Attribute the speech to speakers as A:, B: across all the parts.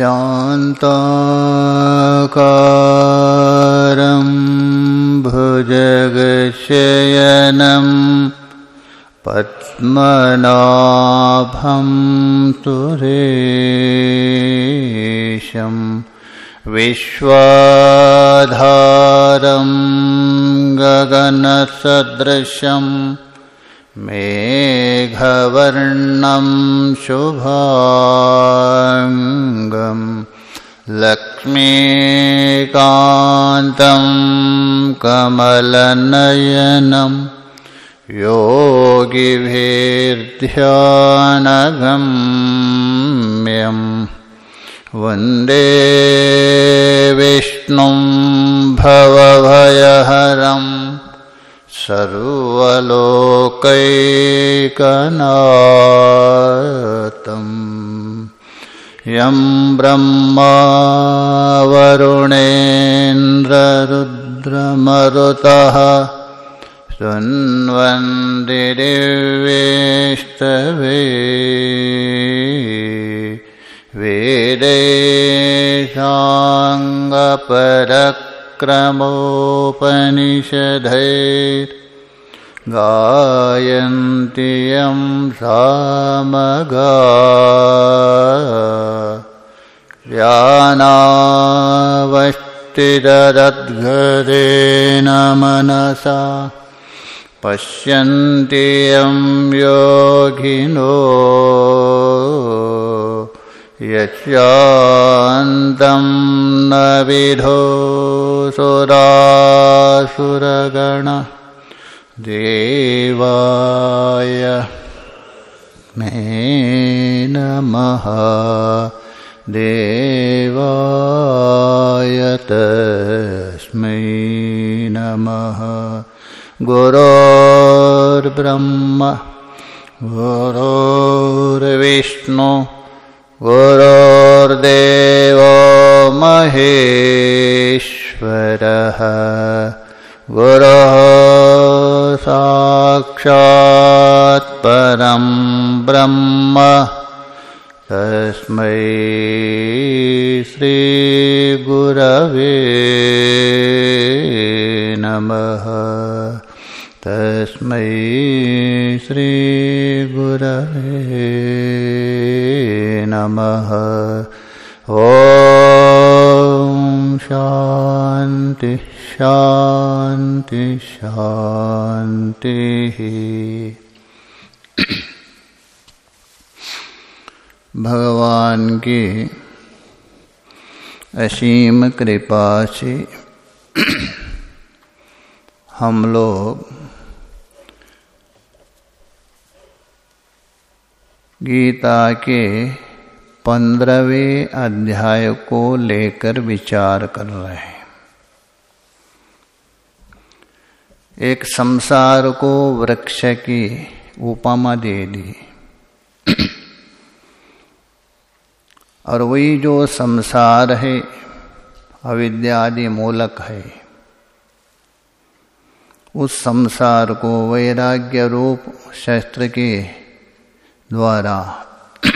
A: शान्ताकारं भुजगशयनं पद्मनाभं सुरेशम् विश्वाधारं गगनसदृशम् मेघवर्णं शुभाङ्गम् लक्ष्मीकान्तं कमलनयनं योगिभिर्ध्यानगम्यम् वंदे विष्णुं भवभयहरं सर्वलोकैकनाथम्। यं ब्रह्मा वरुणेन्द्ररुद्रमरुतः। शृण्वन्दिदिव्येष्टवे वेदेशाङ्गपरक्रमोपनिषधैर् गायन्ति यं सामगा व्यानावष्टिदद्गदेन मनसा पश्यन्ति यं योगिनो यस्यान्तं न विधो सुरासुरगण देवाय मे नमः देवाय तस्मै नमः गुरोर्ब्रह्म गुरोर्विष्णु गुरोर्देवो महेश्वरः। गुरोः साक्षात् ब्रह्म। तस्मै श्रीगुरवे नमः। तस्मै श्रीगुरवे नमः। ॐ शान्ति शान्ति। शान्तिः भगवान की असीम कृपा से हम लोग गीता के पंद्रहवें अध्याय को लेकर विचार कर रहे हैं। एक संसार को वृक्ष की उपमा दे दी। और वही जो संसार है, अविद्यादि मूलक है, उस संसार को वैराग्य रूप शस्त्र के द्वारा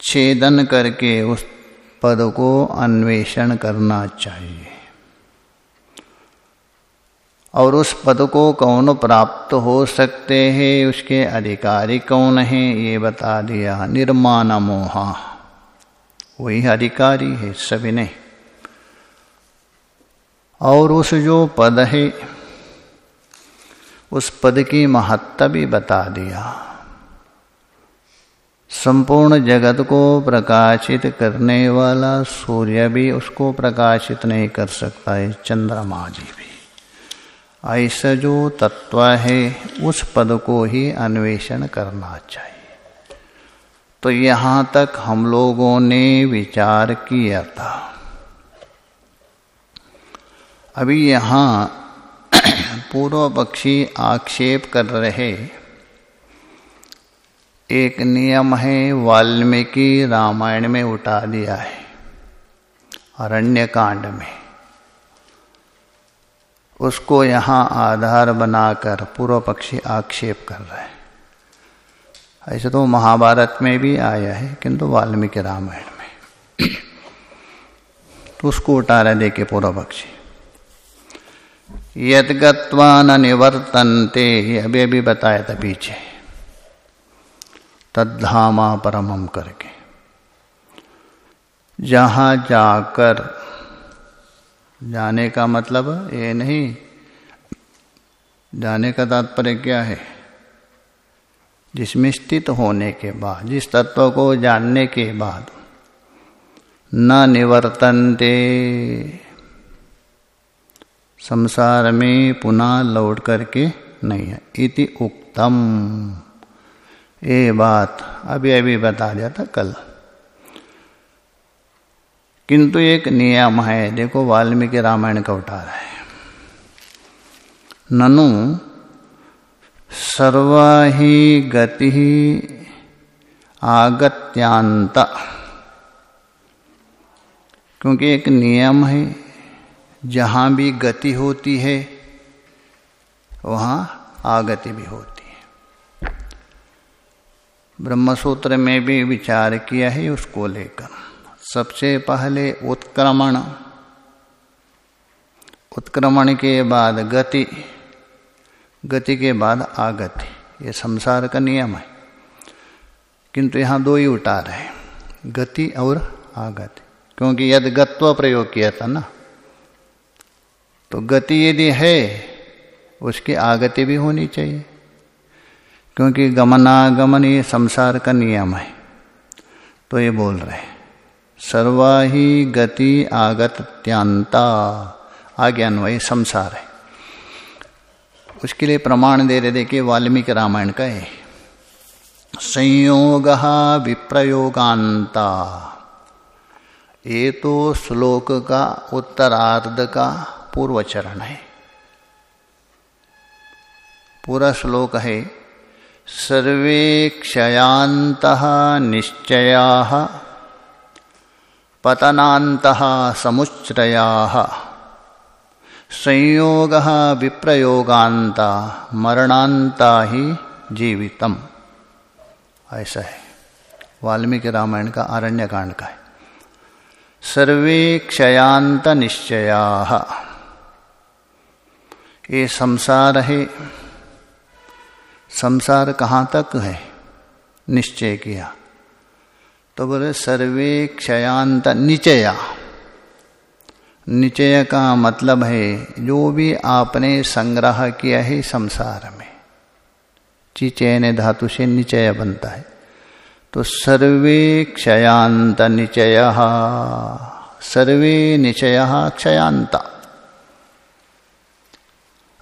A: छेदन करके उस पद को अन्वेषण करना चाहिए। और उस पद को कौन प्राप्त हो सकते हैं? उसके अधिकारी कौन है? ये बता दिया निर्माण मोहा। वही अधिकारी है सभी ने। और उस जो पद है, उस पद की महत्ता भी बता दिया। संपूर्ण जगत को प्रकाशित करने वाला सूर्य भी उसको प्रकाशित नहीं कर सकता है, चंद्रमा जी भी। ऐसा जो तत्व है, उस पद को ही अन्वेषण करना चाहिए। तो यहाँ तक हम लोगों ने विचार किया था। अभी यहाँ पूर्व पक्षी आक्षेप कर रहे। एक नियम है, वाल्मीकि रामायण में उठा दिया है अरण्य कांड में। उसको यहाँ आधार बनाकर पूर्व पक्षी आक्षेप कर रहे हैं। ऐसे तो महाभारत में भी आया है, किंतु वाल्मीकि रामायण में। तो उसको उठा रहे देखे पूर्व पक्षी। यदगत्वा न निवर्तनते अभी अभी बताया था पीछे। तद्धामा परमम करके। जहाँ जाकर जाने का मतलब ये नहीं। जाने का तात्पर्य क्या है? जिसमें स्थित होने के बाद, जिस तत्व को जानने के बाद न निवर्तनते। संसार में पुनः लौट करके नहीं है। इति उक्तम। ये बात अभी अभी बता दिया था कल। किंतु एक नियम है, देखो वाल्मीकि रामायण का उठा रहा ननु सर्वा ही गति आगत्यांत क्योंकि एक नियम है, जहाँ भी गति होती है, वहाँ आगति भी होती है। ब्रह्मसूत्र में भी विचार किया है उसको लेकर। सबसे पहले उत्क्रमण। उत्क्रमण के बाद गति। गति के बाद आगति। ये संसार का नियम है। किंतु यहाँ दो ही उतार है। गति और आगति। क्योंकि यदि गत्व प्रयोग किया था ना। तो गति यदि है, उसकी आगति भी होनी चाहिए। क्योंकि गमनागमन ये संसार का नियम है। तो ये बोल रहे हैं। सर्वा ही गति आगत त्यांता आगे अन्वय, संसार है। उसके लिए प्रमाण दे रहे देखिए, वाल्मीकि रामायण का है। संयोग विप्रयोगांता ये तो श्लोक का उत्तरार्ध का पूर्व चरण है। पूरा श्लोक है, सर्वे क्षयांत निश्चया पतनात समुच्चया। संयोग विप्रयोगांता मरणांता ही जीवितम। ऐसा है। वाल्मीकि रामायण का आरण्य कांड का है। सर्वे क्षयांत निश्चया। ये संसार है, संसार कहाँ तक है? निश्चय किया। तो बोले सर्वे क्षयांत निचया। निचय का मतलब है, जो भी आपने संग्रह किया है संसार में चिचयन धातु से निचय बनता है। तो सर्वे क्षयांत निचय। सर्वे निचय क्षयांत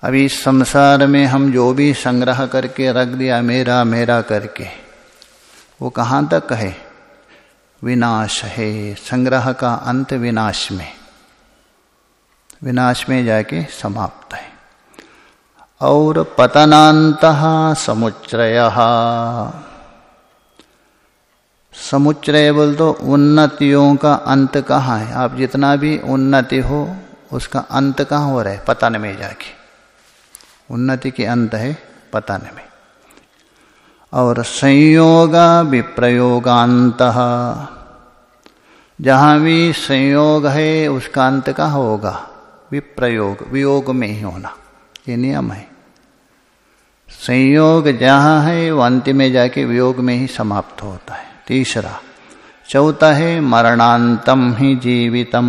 A: अभी संसार में हम जो भी संग्रह करके रख दिया, मेरा मेरा करके, वो कहाँ तक है? विनाश है संग्रह का अंत विनाश में। विनाश में जाके समाप्त है। और पतनांत समुच्चय। समुच्चय बोल तो उन्नतियों का अंत कहाँ है? आप जितना भी उन्नति हो, उसका अंत कहाँ हो रहा है? पतन में जाके। उन्नति के अंत है पतन में। और संयोग विप्रयोगांत जहाँ भी संयोग है, उसका अंत का होगा? विप्रयोग, वियोग में ही होना। ये नियम है। संयोग जहाँ है, वो अंत में जाके वियोग में ही समाप्त होता है। तीसरा, चौथा है मरणांतम ही जीवितम।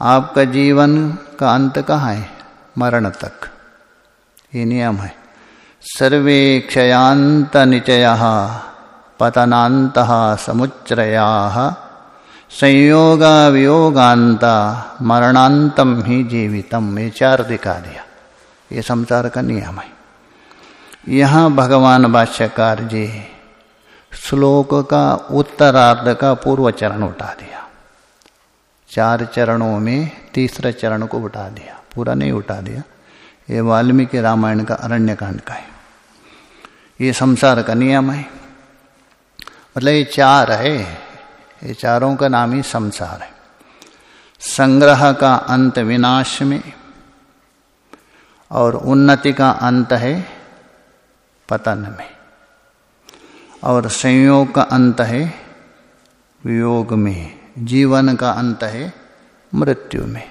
A: आपका जीवन का अंत कहाँ है? मरण तक। ये नियम है। सर्वे क्षयांत निचय पतनात समुच्चया संयोग वियोगांता मरणांतम ही जीवितम ये चार दिखा दिया ये संसार का नियम है। यहाँ भगवान भाष्यकार जी श्लोक का उत्तरार्ध का पूर्व चरण उठा दिया। चार चरणों में तीसरे चरण को उठा दिया। पूरा नहीं उठा दिया। ये वाल्मीकि रामायण का अरण्य कांड का है। ये संसार का नियम है। मतलब ये चार है। ये चारों का नाम ही संसार है। संग्रह का अंत विनाश में और उन्नति का अंत है पतन में। और संयोग का अंत है वियोग में। जीवन का अंत है मृत्यु में।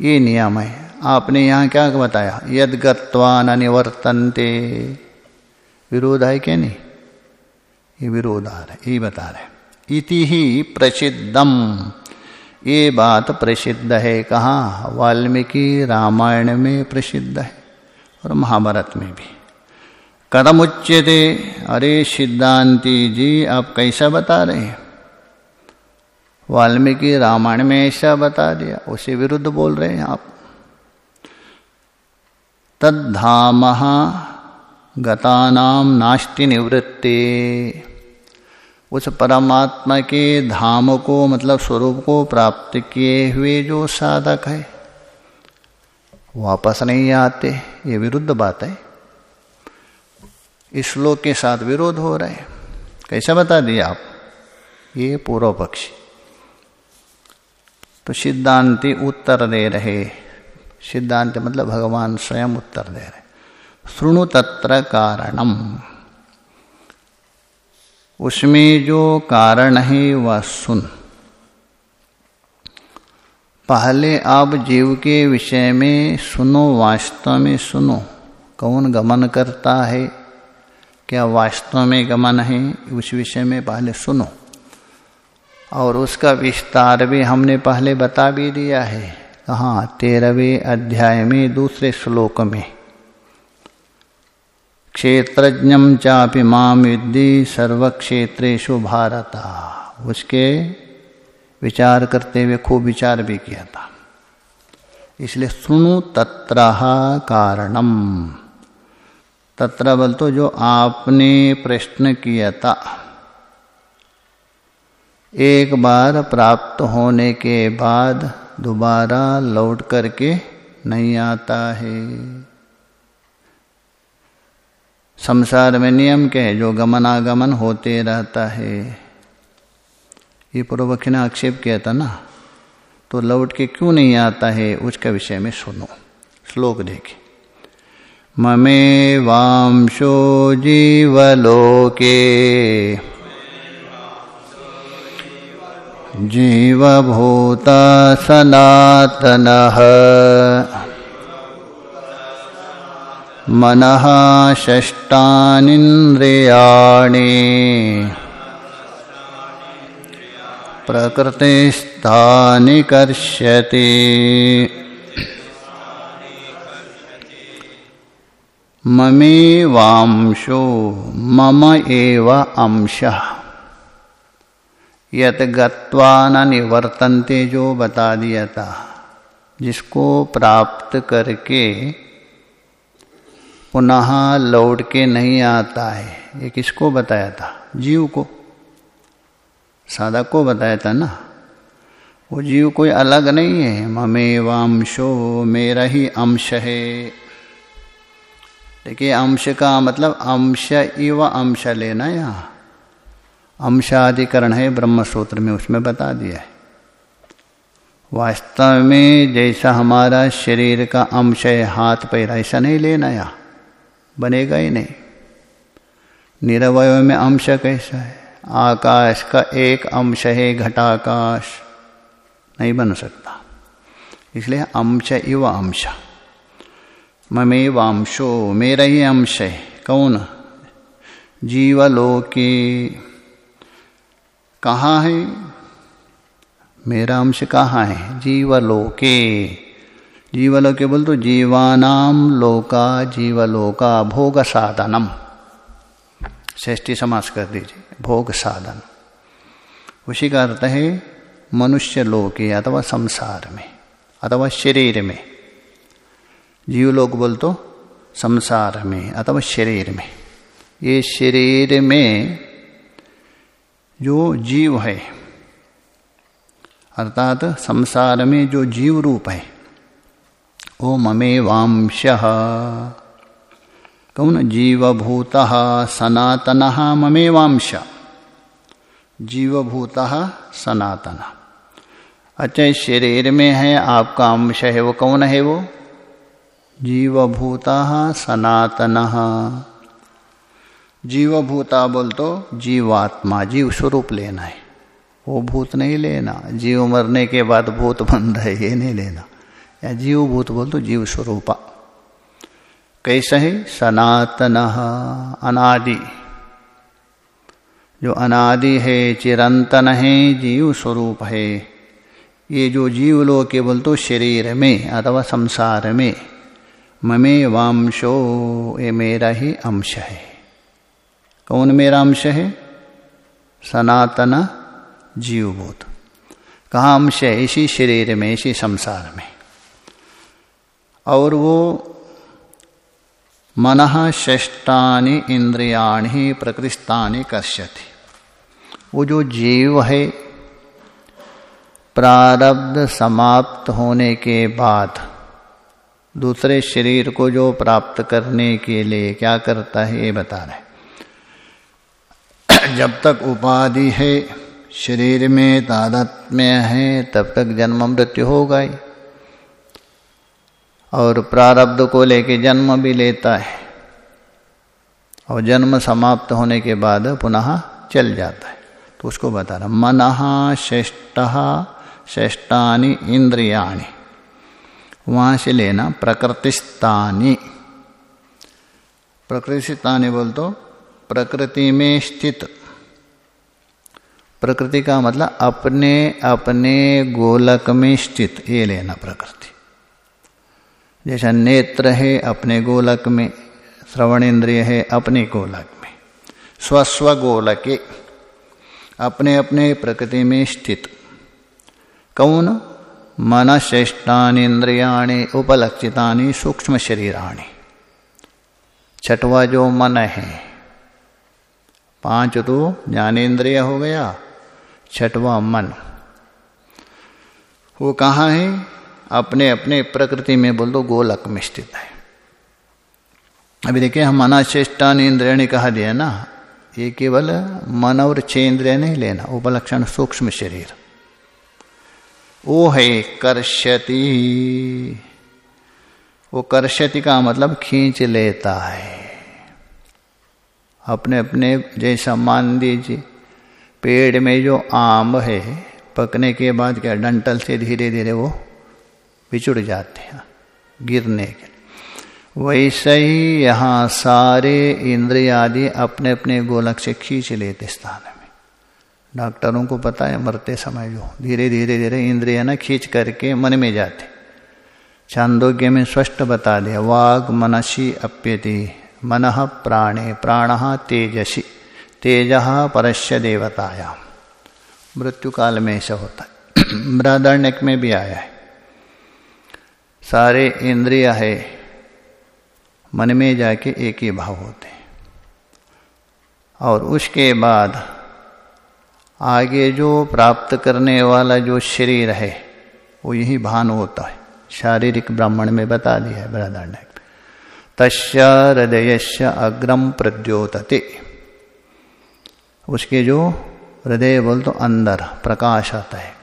A: ये नियम है। आपने यहाँ क्या बताया? यद गत्वान निवर्तनते विरोध है क्या नहीं? ये विरोध आ रहा है, ये बता रहे इति ही प्रसिद्धम। ये बात प्रसिद्ध है कहाँ? वाल्मीकि रामायण में प्रसिद्ध है और महाभारत में भी। कदम उच्चते अरे सिद्धांति जी, आप कैसा बता रहे हैं? वाल्मीकि रामायण में ऐसा बता दिया, उसे विरुद्ध बोल रहे हैं आप। तद्धाम गतानाम नास्ति निवृत्ति उस परमात्मा के धाम को मतलब स्वरूप को प्राप्त किए हुए जो साधक है, वापस नहीं आते, ये विरुद्ध बात है। इस श्लोक के साथ विरोध हो रहा है। कैसा बता दिया आप? ये पूर्व पक्षी। तो सिद्धांति उत्तर दे रहे सिद्धांत मतलब भगवान स्वयं उत्तर दे रहे श्रृणु तत्र कारणम। उसमें जो कारण है, वह सुन। पहले आप जीव के विषय में सुनो, वास्तव में सुनो। कौन गमन करता है? क्या वास्तव में गमन है? उस विषय में पहले सुनो। और उसका विस्तार भी हमने पहले बता भी दिया है। कहाँ तेरहवें अध्याय में, दूसरे श्लोक में। क्षेत्रज्ञम चापि माम युद्धि सर्वक्षेत्रेशु भारत। उसके विचार करते हुए खूब विचार भी किया था। इसलिए सुनु तत्र कारणम तत्र बल तो जो आपने प्रश्न किया था, एक बार प्राप्त होने के बाद दोबारा लौट करके नहीं आता है। संसार में नियम के जो गमनागमन होते रहता है। ये पूर्वक ने आक्षेप किया था ना? तो लौट के क्यों नहीं आता है? उसका विषय में सुनो। श्लोक देखे। ममे वांशो जीवलोके जीवभूत सनातनः मनः षष्टानीन्द्रियाणि प्रकृतिस्थानि कर्ष्यति। ममेवांशो मम एव अंशः। यत गत्वा निवर्तनते जो बता दिया था। जिसको प्राप्त करके पुनः लौट के नहीं आता है। ये किसको बताया था? जीव को। साधक को बताया था ना? वो जीव कोई अलग नहीं है। ममे वांशो मेरा ही अंश है। देखिए, अंश का मतलब अंश इव अंश लेना यहाँ। अंशाधिकरण है ब्रह्म सूत्र में उसमें बता दिया है। वास्तव में जैसा हमारा शरीर का अंश है, हाथ पैर, ऐसा नहीं लेना यहाँ। बनेगा ही नहीं। निरवय में अंश कैसा है? आकाश का एक अंश है, घटाकाश। नहीं बन सकता। इसलिए अंश इव अंश। ममे वांशो मेरा ही अंश है। कौन? जीवलोके। कहाँ है? मेरा अंश कहाँ है? जीवलोके। जीवलोके बोल तो जीवानाम लोका जीवलोका भोग साधनम षष्ठी समास कर दीजिए भोग साधन उसी का अर्थ है मनुष्य लोके अथवा संसार में, अथवा शरीर में। जीवलोक बोल तो संसार में अथवा शरीर में। ये शरीर में जो जीव है, अर्थात संसार में जो जीव रूप है ओ ममे वांश कौन? जीवभूत सनातन ममे वांश जीवभूत सनातन। अच्छा इस शरीर में है, आपका अंश है, वो कौन है वो? जीवभूत सनातन। जीव भूता बोल तो जीवात्मा, जीव स्वरूप लेना है। वो भूत नहीं लेना। जीव मरने के बाद भूत बन रहे ये नहीं लेना। या जीव भूत बोल तो जीव स्वरूपा। कैसे है? सनातन, अनादि। जो अनादि है, चिरंतन है, जीव स्वरूप है। ये जो जीव लोग केवल तो शरीर में अथवा संसार में। ममे वांशो, ये मेरा ही अंश है। कौन मेरा अंश है? सनातन जीवभूत। कहाँ अंश है? इसी शरीर में, इसी संसार में। और वो मन षष्टानि इंद्रियाणि प्रकृष्टानि कश्यति वो जो जीव है, प्रारब्ध समाप्त होने के बाद दूसरे शरीर को जो प्राप्त करने के लिए क्या करता है, ये बता रहे जब तक उपाधि है, शरीर में तादत्म्य है, तब तक जन्म मृत्यु होगा ही। और प्रारब्ध को लेके जन्म भी लेता है। और जन्म समाप्त होने के बाद पुनः चल जाता है। तो उसको बता रहा मन श्रेष्ठ, श्रेष्ठानी इंद्रियाणी। वहाँ से लेना प्रकृतिस्तानी प्रकृतिस्तानी बोल तो प्रकृति में स्थित। प्रकृति का मतलब अपने अपने गोलक में स्थित, ये लेना प्रकृति। जैसा नेत्र है अपने गोलक में श्रवण इंद्रिय है अपने गोलक में। स्वस्व गोलके अपने अपने प्रकृति में स्थित। कौन? मन श्रेष्ठानी इंद्रियाणी उपलक्षितानी सूक्ष्म शरीराणी छठवा जो मन है, पाँच तो ज्ञानेन्द्रिय हो गया छठवा मन। वो कहाँ है? अपने अपने प्रकृति में बोल दो गोलक में स्थित है। अभी देखिए, हम श्रेष्ठान इंद्रिय ने कहा दिया ना? ये केवल मन और छह इंद्रिय नहीं लेना, उपलक्षण सूक्ष्म शरीर। वो है कर्षति। वो कर्षति का मतलब खींच लेता है। अपने अपने जैसा मान दीजिए। पेड़ में जो आम है, पकने के बाद क्या डंटल से धीरे धीरे वो बिछुड़ जाते हैं, गिरने के वैसे ही यहाँ सारे इंद्रिय आदि अपने अपने गोलक से खींच लेते स्थान में। डॉक्टरों को पता है, मरते समय जो धीरे धीरे धीरे इंद्रिया ना खींच करके मन में जाते। चांदोग्य में स्पष्ट बता दिया, वाग मनसी अप्यति, मन प्राणे, प्राण तेजसी। तेज परस्य देवताया। मृत्यु काल में ऐसा होता है। बृहदण्यक में भी आया है। सारे इंद्रिय है, मन में जाके एक ही भाव होते हैं। और उसके बाद आगे जो प्राप्त करने वाला जो शरीर है, वो यही भान होता है। शारीरिक ब्राह्मण में बता दिया है बृहदारण्य तस् हृदय अग्रम प्रद्योतते। उसके जो हृदय बोल तो अंदर, प्रकाश आता है।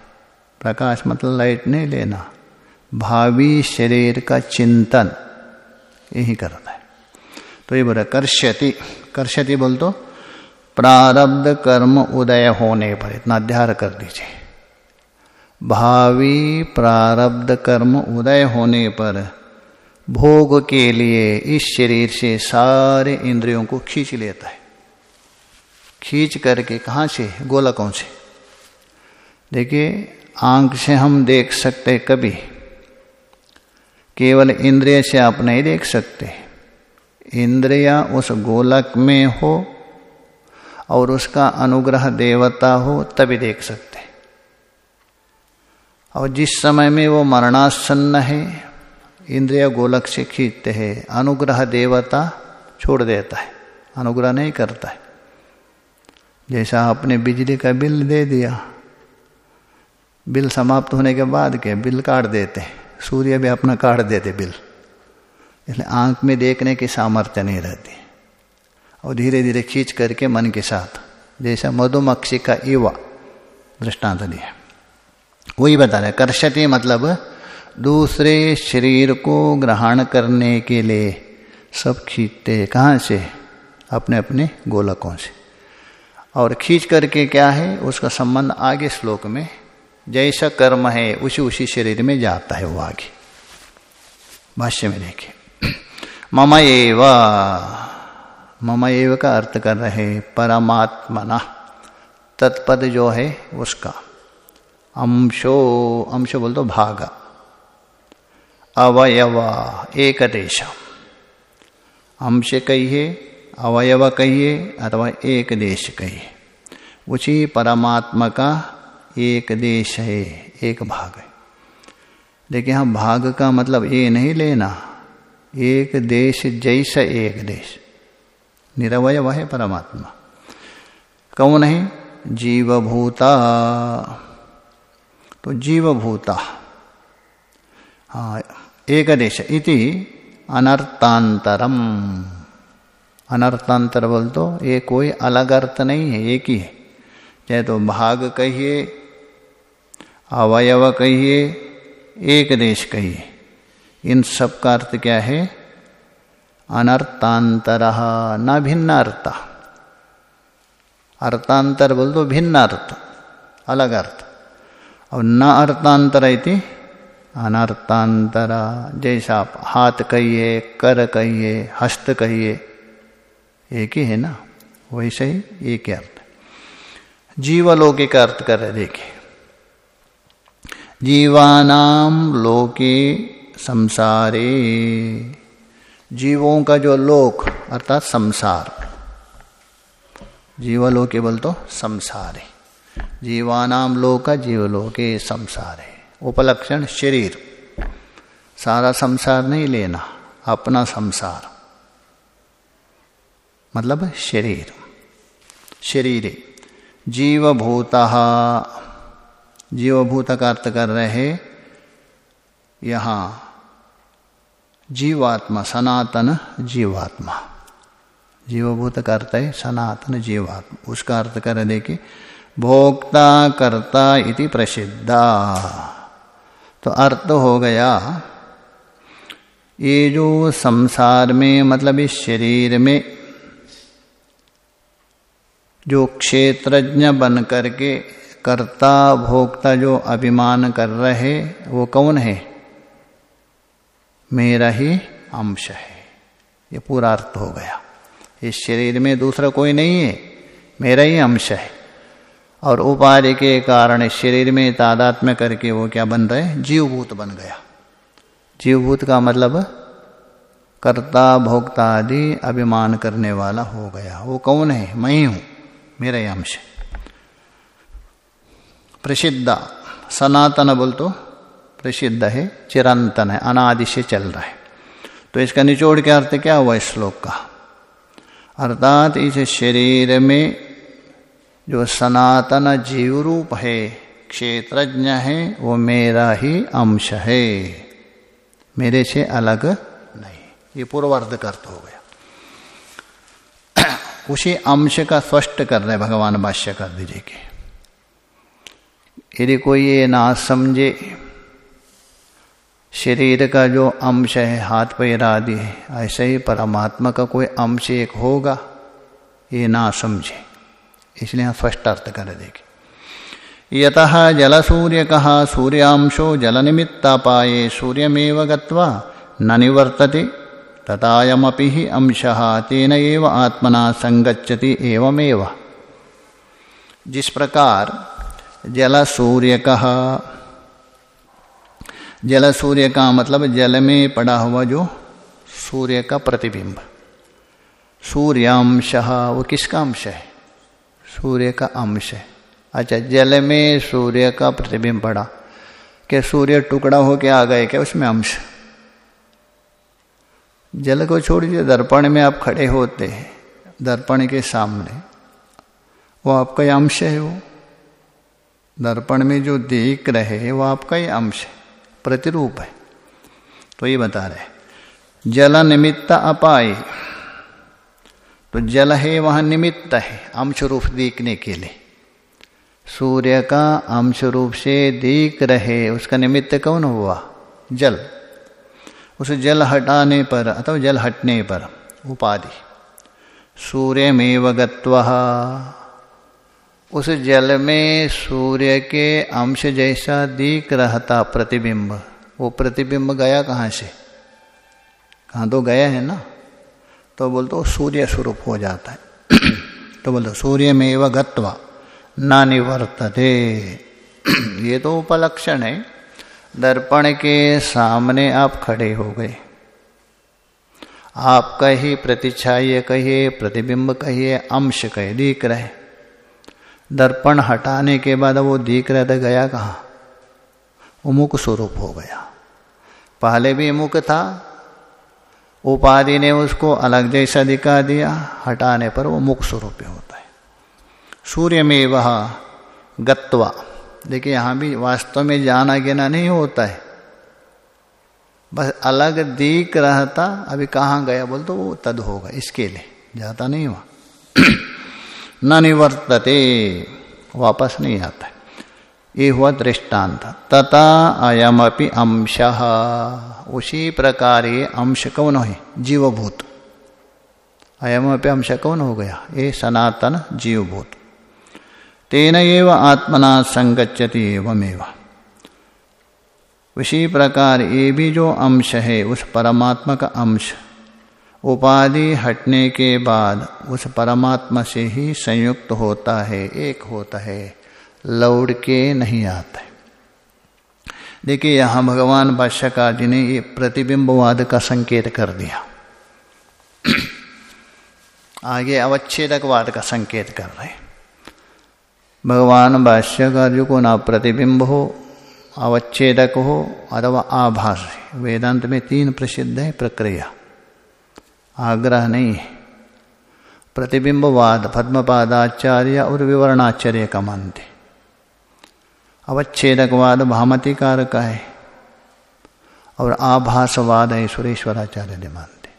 A: प्रकाश मतलब लाइट नहीं लेना। भावी शरीर का चिंतन, यही करता है। तो ये बोला, कर्ष्यति। कर्ष्यति बोल तो प्रारब्ध कर्म उदय होने पर, इतना अध्यार कर दीजिए। भावी प्रारब्ध कर्म उदय होने पर, भोग के लिए इस शरीर से सारे इंद्रियों को खींच लेता है। खींच करके कहा से गोलकों से। देखिए, आँख से हम देख सकते कभी। केवल इंद्रिय से आप नहीं देख सकते। इंद्रिया उस गोलक में हो और उसका अनुग्रह देवता हो, तभी देख सकते। और जिस समय में वो मरणासन्न है, इंद्रिय गोलक से खींचते हैं, अनुग्रह देवता छोड़ देता है, अनुग्रह नहीं करता है। जैसा आपने बिजली का बिल दे दिया, बिल समाप्त होने के बाद के बिल काट देते सूर्य भी अपना काट देते बिल। इसलिए आँख में देखने की सामर्थ्य नहीं रहती। और धीरे धीरे खींच करके मन के साथ, जैसा मधुमक्षी का युवा, दृष्टांत दिया। वही बता रहे कर्षति मतलब दूसरे शरीर को ग्रहण करने के लिए सब खींचते कहाँ से? अपने अपने गोलकों से। और खींच करके क्या है, उसका संबंध आगे श्लोक में, जैसा कर्म है, उसी उसी शरीर में जाता है वो आगे। भाष्य में देखिए। मम एव मम एव का अर्थ कर रहे परमात्मना। तत्पद जो है, उसका। अंशो, अंश बोल दो भाग। अवयव एक देश अंश कहिए अवयव कहिए अथवा एक देश कहिए। उसी परमात्मा का एक देश है, एक भाग है। देखिए हम भाग का मतलब ये नहीं लेना। एक देश जैसा एक देश। निरवय है परमात्मा। कौन है जीवभूता। तो जीवभूता। हाँ एक देश इति अनर्थांतरम अनर्थांतर बोल तो ये कोई अलग अर्थ नहीं है, एक ही है। चाहे तो भाग कहिए, अवयव कहिए, एक देश कहिए। इन सब का अर्थ क्या है? अनर्थांतर, न भिन्न अर्थ अर्थांतर बोल दो भिन्न अर्थ अलग अर्थ। और न अर्थांतर इति, अनर्थांतर, जैसा आप हाथ कहिए, कर कहिए, हस्त कहिए एक ही है ना? वैसे ही एक ही अर्थ जीवलोके का अर्थ कर रहे देखिए। जीवानाम लोके संसारे। जीवों का जो लोक, अर्थात संसार। जीवलोके बोल तो संसार। जीवानाम लोक, जीवलोके संसार। उपलक्षण शरीर। सारा संसार नहीं लेना, अपना संसार। मतलब शरीर शरीर, जीवभूत। जीवभूत का अर्थ कर रहे यहाँ जीवात्मा, सनातन जीवात्मा। जीवभूत का अर्थ है सनातन जीवात्मा। उसका अर्थ कर देखिए भोक्ता कर्ता इति प्रसिद्धा। तो अर्थ हो गया, ये जो संसार में मतलब इस शरीर में जो क्षेत्रज्ञ बन करके कर्ता, भोक्ता जो अभिमान कर रहे, वो कौन है? मेरा ही अंश है। ये पूरा अर्थ हो गया। इस शरीर में दूसरा कोई नहीं है। मेरा ही अंश है। और उपाधि के कारण शरीर में तादात्म्य करके वो क्या बन रहे? जीवभूत बन गया। जीवभूत का मतलब कर्ता, भोक्ता आदि अभिमान करने वाला हो गया। वो कौन है? मैं ही हूँ। मेरा ही अंश। प्रसिद्ध, सनातन बोल तो प्रसिद्ध है, चिरंतन है, अनादि से चल रहा है। तो इसका निचोड़ के अर्थ क्या हुआ इस श्लोक का? अर्थात इस शरीर में जो सनातन जीव रूप है, क्षेत्रज्ञ है, वो मेरा ही अंश है। मेरे से अलग नहीं। ये पूर्वार्ध अर्थ हो गया। उसी अंश का स्पष्ट कर रहे भगवान भाष्य कर दीजिए के। यदि कोई ये ना समझे, शरीर का जो अंश है, हाथ पैर आदि है, ऐसे ही परमात्मा का कोई अंश एक होगा, ये ना समझे। इसलिए हम स्पष्ट अर्थ कर देखे यत जल सूर्य कहा सूर्यांशो जल निमित्ता पाए सूर्यमेव गत्वा न निवर्तते। तथायमपि ही अंश, तेन एव आत्मना संगच्छति एवमेव। जिस प्रकार जल सूर्य कहा जल सूर्य का मतलब जल में पड़ा हुआ जो सूर्य का प्रतिबिंब। सूर्यांश, वो किसका अंश है? सूर्य का अंश है। अच्छा जल में सूर्य का प्रतिबिंब पड़ा। क्या सूर्य टुकड़ा होके आ गए क्या उसमें अंश? जल को छोड़िए दर्पण में आप खड़े होते हैं, दर्पण के सामने। वो आपका ही अंश है वो। दर्पण में जो देख रहे हैं, वो आपका ही अंश है, प्रतिरूप है। तो ये बता रहे जल निमित्त अपाए तो जल है, वहाँ निमित्त है अंश रूप देखने के लिए। सूर्य का अंश रूप से देख रहे, उसका निमित्त कौन हुआ? जल। उस जल हटाने पर, अथवा जल हटने पर, उपाधि। सूर्य में गत्वा। उस जल में सूर्य के अंश जैसा दिख रहा था प्रतिबिंब। वो प्रतिबिंब गया कहाँ से? कहाँ तो गया है ना? तो बोलते तो सूर्य स्वरूप हो जाता है। तो बोलते सूर्य में एवं गत्वा। न निवर्तते। ये तो उपलक्षण है। दर्पण के सामने आप खड़े हो गए। आपका ही प्रतिच्छाय कहिए प्रतिबिंब, कहिए अंश कहे, दिख रहे। दर्पण हटाने के बाद वो दिख रहा था गया कहा? उमुख स्वरूप हो गया। पहले भी मुख था, उपाधि ने उसको अलग जैसा दिखा दिया, हटाने पर वो मुख स्वरूप होता है। सूर्य में वह गत्वा। देखिए, यहाँ भी वास्तव में जाना गिना नहीं होता है। बस अलग दिख रहा था, अभी कहाँ गया? बोल तो वो तद होगा इसके लिए। जाता नहीं हुआ। न निवर्तते, वापस नहीं आता ये हुआ दृष्टांत। तथा अयम अपनी अंश। उसी प्रकार ये अंश कौन है? जीवभूत। अयम अपनी अंश कौन हो गया? ये सनातन जीवभूत। तेन एव आत्मना संगच्छति एवमेव। उसी प्रकार ये भी जो अंश है, उस परमात्मा का अंश, उपाधि हटने के बाद उस परमात्मा से ही संयुक्त होता है, एक होता है लौड़ के नहीं आता है। देखिए, यहाँ भगवान भाष्यकार जी ने ये प्रतिबिंबवाद का संकेत कर दिया। आगे अवच्छेदकवाद का संकेत कर रहे भगवान भाष्यकार जी को ना प्रतिबिंब हो, अवच्छेदक हो, अथवा आभास वेदांत में तीन प्रसिद्ध है, प्रक्रिया। आग्रह नहीं है। प्रतिबिंबवाद पद्मपादाचार्य और विवरणाचार्य का मानते। अवच्छेदकवाद भामतिकार का है। और आभासवाद है, सुरेश्वराचार्य ने मानते।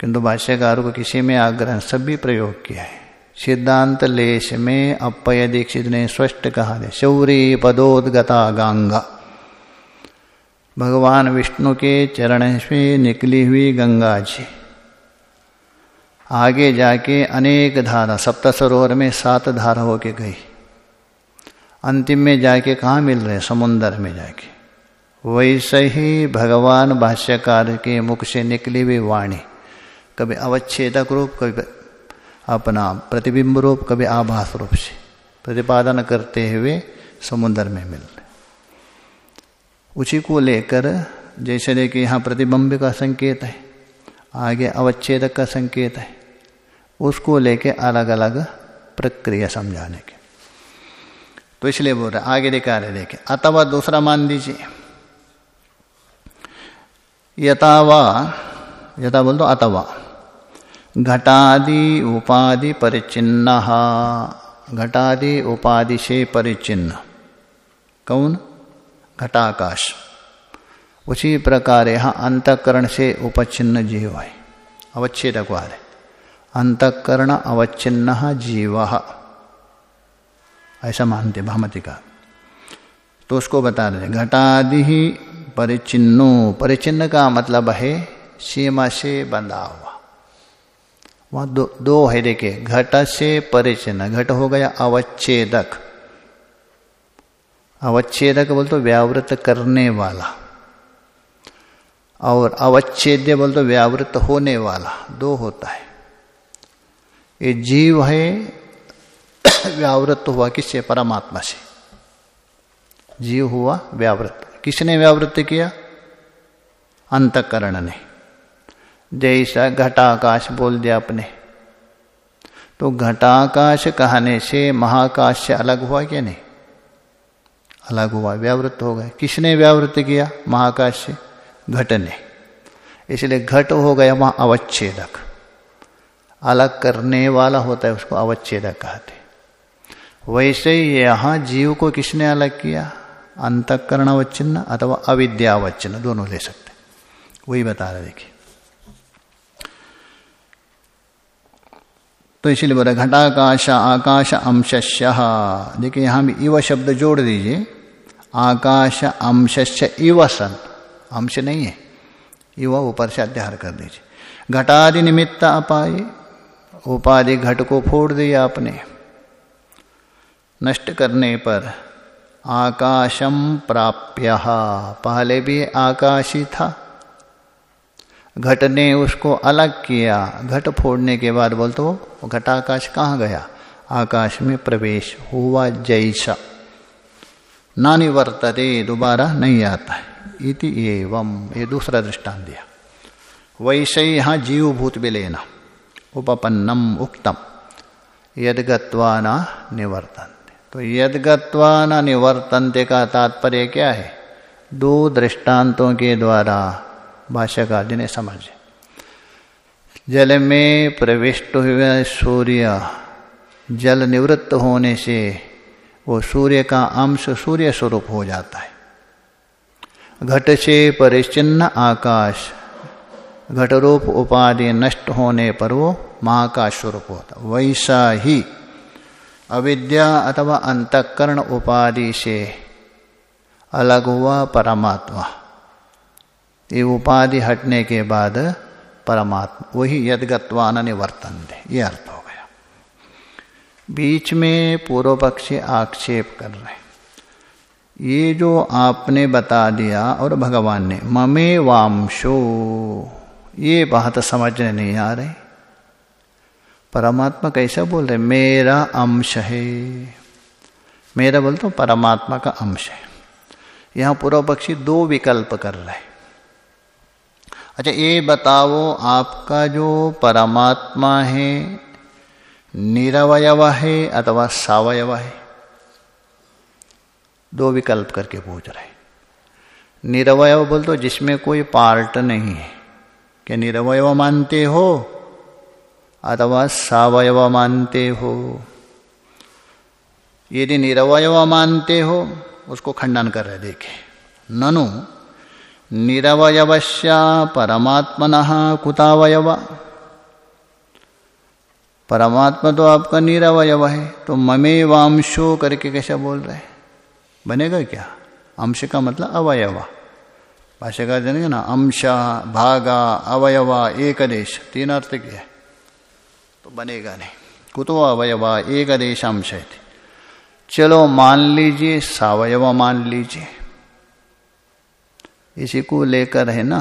A: किंतु भाष्यकार को किसी में आग्रह, सभी प्रयोग किया है। सिद्धांत लेश में अपय दीक्षित ने स्पष्ट कहा है, शौरी पदोदगता गंगा। भगवान विष्णु के चरण से निकली हुई गंगा जी। आगे जाके अनेक धारा, सप्त सरोवर में सात धारा होके गई। अंतिम में जाके कहाँ मिल रहे समुन्दर में जाके। वैसे ही भगवान भाष्यकार के मुख से निकली हुई वाणी, कभी अवच्छेदक रूप, कभी अपना प्रतिबिंब रूप कभी आभास रूप से प्रतिपादन करते हुए समुद्र में मिल उसी को लेकर जैसे देखिए यहाँ प्रतिबिंब का संकेत है, आगे अवच्छेदक का संकेत है, उसको लेके अलग अलग प्रक्रिया समझाने के। तो इसलिए बोल रहे आगे दिखा रहे देखे अथवा दूसरा मान दीजिए। यथावा, यथा बोल दो अथवा घटादि उपाधि परिचिन्न। घटादि उपाधि से परिचिन्न। कौन? घटाकाश। उसी प्रकार यहाँ अंतकरण से उपचिन्न जीव है। अवच्छेद अवच्छेदक वाले अंतकरण अवच्छिन्न जीव। ऐसा मानते भामती का। तो उसको बता रहे घटादि ही परिचिन्नो। परिचिन्न का मतलब है सीमा से बंधा हुआ। वहाँ दो, दो है देखिए घट से परिचिन्न घट हो गया अवच्छेदक। अवच्छेदक बोल तो व्यावृत करने वाला। और अवच्छेद्य बोल तो व्यावृत होने वाला दो होता है। ये जीव है व्यावृत हुआ किससे? परमात्मा से। जीव हुआ व्यावृत। किसने व्यावृत किया? अंतकरण ने। जैसा घटाकाश बोल दिया अपने। तो घटाकाश कहने से महाकाश से अलग हुआ क्या नहीं? अलग हुआ, व्यावृत हो गए। किसने व्यावृत किया? महाकाश से। घट ने। इसलिए घट हो गया वहाँ अवच्छेदक। अलग करने वाला होता है उसको अवच्छेदक कहते वैसे ही यहाँ जीव को किसने अलग किया? अंतकरण अवच्छिन्न अथवा अविद्यावच्छिन्न दोनों ले सकते वही बता रहे देखिए। तो इसलिए बोला, घटाकाश, आकाश अंशस्य देखिए, यहाँ भी इव शब्द जोड़ दीजिए। आकाश अंशस्य इव सन। अंश नहीं है। इव ऊपर से अध्यार कर दीजिए। घटादि निमित्त अपाए उपाधि घट को फोड़ दिया आपने। नष्ट करने पर आकाशम प्राप्य। पहले भी आकाशी था घट ने उसको अलग किया। घट फोड़ने के बाद बोलते वो घटाकाश कहाँ गया? आकाश में प्रवेश हुआ जैसा। ना निवर्तते दोबारा नहीं आता है। इति एवं, ये दूसरा दृष्टांत दिया। वैसे यहाँ जीवभूत भी लेना। उपपन्नम उक्तम। यदगत्वा न निवर्तन तो यदगत्वा न निवर्तनते का तात्पर्य क्या है? दो दृष्टांतों के द्वारा भाषा ने समझे जल में प्रविष्ट हुए सूर्य, जल निवृत्त होने से वो सूर्य का अंश सूर्य स्वरूप हो जाता है। घट से परिचिन्न आकाश, घटरूप उपाधि नष्ट होने पर वो महाकाश स्वरूप होता वैसा ही अविद्या अथवा अंतकरण उपाधि से अलग हुआ परमात्मा। ये उपाधि हटने के बाद परमात्मा, वही यदगत्वान निवर्तन दे। ये अर्थ हो गया। बीच में पूर्व पक्षी आक्षेप कर रहे ये जो आपने बता दिया और भगवान ने, ममे वामशो ये बात समझने नहीं आ रही। परमात्मा कैसा बोल रहे मेरा अंश है। मेरा बोलते तो परमात्मा का अंश है। यहाँ पूर्व पक्षी दो विकल्प कर रहे अच्छा ये बताओ, आपका जो परमात्मा है, निरवयव है अथवा सावयव है? दो विकल्प करके पूछ रहे निरवय बोल तो जिसमें कोई पार्ट नहीं है। क्या निरवय मानते हो? अथवा सावयव मानते हो? यदि निरवय मानते हो, उसको खंडन कर रहे देखे। ननु निरवयवश्या परमात्मन कुतावयव। परमात्मा तो आपका निरवयव है तो ममे वांशो करके कैसे बोल रहे बनेगा क्या? अंश का मतलब अवयव। भाषा का जानेंगे ना, अंश, भागा, अवयवा एक देश तीन अर्थ के है। तो बनेगा नहीं। कुतो अवयवा एक देश अंश है। चलो मान लीजिए, सावयव मान लीजिए। इसी को लेकर है ना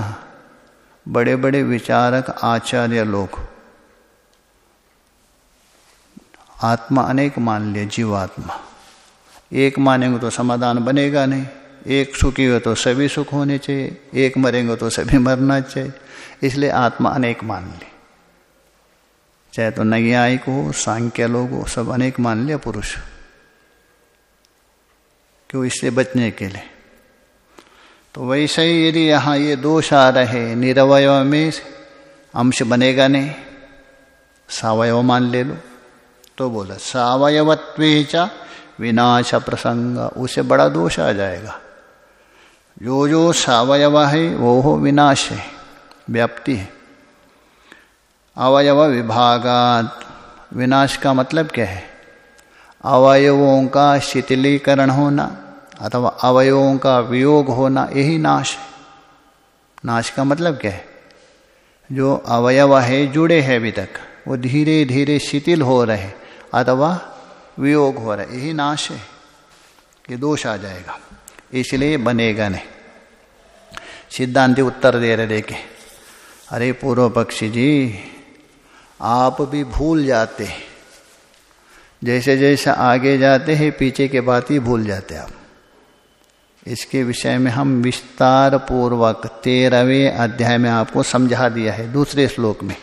A: बड़े बड़े विचारक, आचार्य लोग। आत्मा अनेक मान लिया जीवात्मा। एक मानेंगे तो समाधान बनेगा नहीं, एक सुखी हो तो सभी सुख होने चाहिए, एक मरेंगे तो सभी मरना चाहिए, इसलिए आत्मा अनेक मान ले। चाहे तो नैयायिक हो, सांख्य लोग हो, सब अनेक मान लिया पुरुष। क्यों? इससे बचने के लिए। तो वैसे ही यदि यहाँ ये दोष आ रहे निरवय में अंश बनेगा नहीं। सावयव मान ले लो। तो बोला, सावयवत्व विनाश प्रसंग, उसे बड़ा दोष आ जाएगा। जो जो सवयव है, वो हो विनाश है, व्याप्ति है। अवयव विभागात, विनाश का मतलब क्या है? अवयवों का शिथिलीकरण होना अथवा अवयवों का वियोग होना यही नाश है। नाश का मतलब क्या है? जो अवयव है, जुड़े हैं अभी तक, वो धीरे धीरे शिथिल हो रहे अथवा वियोग हो रहा यही नाश है। कि दोष आ जाएगा। इसलिए बनेगा नहीं। सिद्धांति उत्तर दे रहे देखे अरे पूर्व पक्षी जी, आप भी भूल जाते जैसे जैसे आगे जाते हैं, पीछे के बात ही भूल जाते आप। इसके विषय में हम विस्तार पूर्वक तेरहवें अध्याय में आपको समझा दिया है, दूसरे श्लोक में।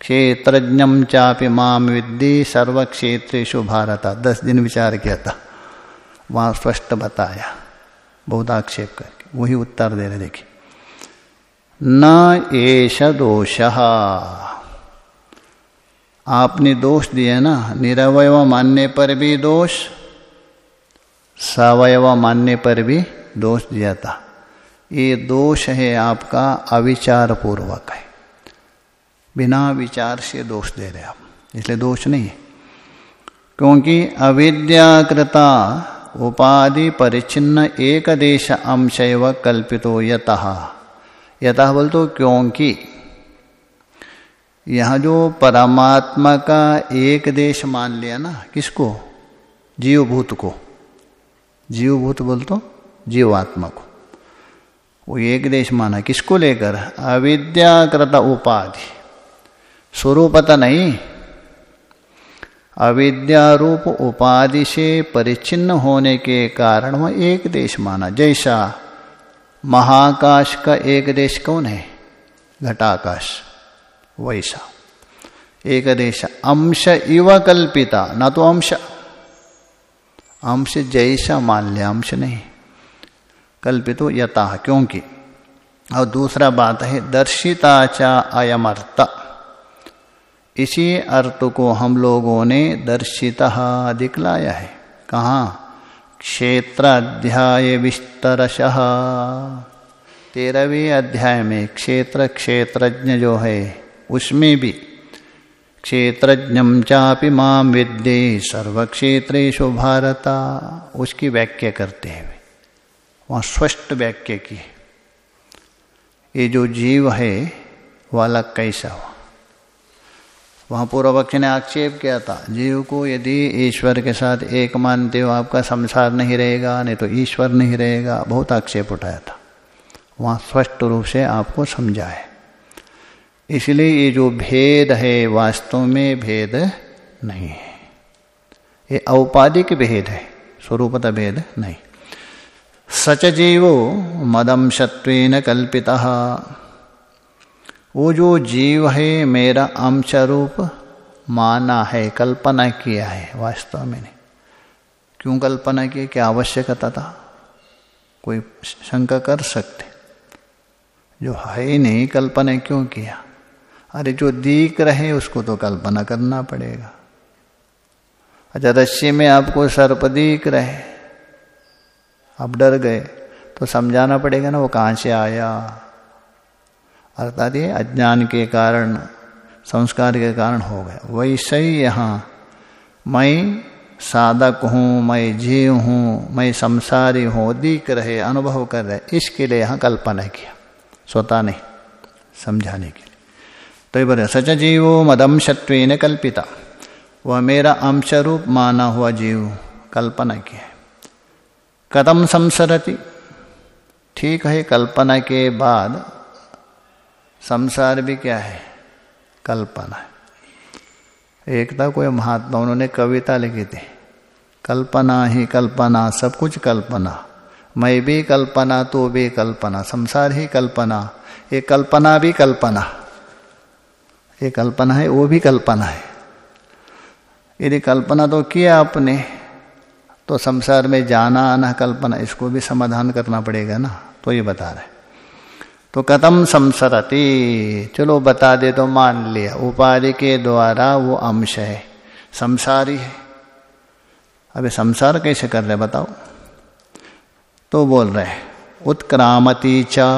A: क्षेत्रज्ञम चापि माम विद्धि सर्व क्षेत्रेशु भारत। दस दिन विचार किया था। वहाँ स्पष्ट बताया। बहुत आक्षेप करके। वही उत्तर दे रहे देखिए। न एश दोष। आपने दोष दिया ना? निरवय मानने पर भी दोष सवयव मानने पर भी दोष दिया था। ये दोष है आपका अविचार पूर्वक है। बिना विचार से दोष दे रहे आप। इसलिए दोष नहीं है। क्योंकि अविद्याकृता उपाधि परिचिन्न एक देश अंश कल्पितो यतः। यतः बोल तो क्योंकि यहाँ जो परमात्मा का एक देश मान लिया ना, किसको? जीवभूत को। जीवभूत बोल तो जीवात्मा को वो एक देश माना, किसको लेकर? अविद्याकृत उपाधि। स्वरूपता नहीं। अविद्यारूप उपाधि से परिचिन्न होने के कारण वह एक देश माना। जैसा महाकाश का एक देश कौन है? घटाकाश। वैसा। एक देश। अंश इव कल्पिता। ना तो अंश अंश जैसा मान लिया अंश नहीं। कल्पित कल्पितो यथा क्योंकि। और दूसरा बात है, दर्शिता चा अयम अर्थ इसी अर्थ को हम लोगों ने दर्शिता दिखलाया है। कहा? क्षेत्र अध्याय विस्तरश। तेरहवें अध्याय में क्षेत्र, क्षेत्रज्ञ जो है, उसमें भी क्षेत्रज्ञम चापि माम विद्ये सर्वक्षेत्रेशु भारता। उसकी व्याख्या करते हैं वहाँ स्पष्ट व्याख्या की ये जो जीव है, वाला कैसा हुआ? वहाँ पूर्व पक्ष ने आक्षेप किया था, जीव को यदि ईश्वर के साथ एक मानते हो, आपका संसार नहीं रहेगा, नहीं तो ईश्वर नहीं रहेगा, बहुत आक्षेप उठाया था। वहाँ स्पष्ट रूप से आपको समझा है इसलिए ये जो भेद है, वास्तव में भेद नहीं है। ये औपाधिक भेद है, स्वरूपता भेद नहीं। सच जीवो मदम शत्वेन कल्पिता। वो जो जीव है, मेरा अंश रूप माना है, कल्पना किया है, वास्तव में नहीं। क्यों कल्पना की क्या आवश्यकता था? कोई शंका कर सकते। जो है ही नहीं, कल्पना क्यों किया? अरे जो दिख रहे उसको तो कल्पना करना पड़ेगा। अच्छा रस्सी में आपको सर्प दिख रहे, आप डर गए तो समझाना पड़ेगा ना वो कहाँ से आया। अर्थात ये अज्ञान के कारण, संस्कार के कारण हो गया। वैसे ही यहाँ, मैं साधक हूँ, मैं जीव हूँ, मैं संसारी हूँ, दिख रहे, अनुभव कर रहे, इसके लिए यहाँ कल्पना किया। स्वता नहीं, समझाने के लिए। तो ये बोले सच जीवो मदम शत्व कल्पिता। वह मेरा अंश रूप माना हुआ जीव कल्पना किया कदम संसरती? ठीक है कल्पना के बाद संसार भी क्या है? कल्पना। है एक था कोई महात्मा, उन्होंने कविता लिखी थी। कल्पना ही कल्पना, सब कुछ कल्पना। मैं भी कल्पना तो भी कल्पना। संसार ही कल्पना। ये कल्पना भी कल्पना। ये कल्पना है, वो भी कल्पना है। यदि कल्पना तो किया आपने तो संसार में जाना आना कल्पना, इसको भी समाधान करना पड़ेगा ना तो ये बता रहे तो कथम संसरती, चलो बता दे तो मान लिया। उपाधि के द्वारा वो अंश है, संसारी है। अबे संसार कैसे कर रहे बताओ। तो बोल रहे उत्क्रामती चा।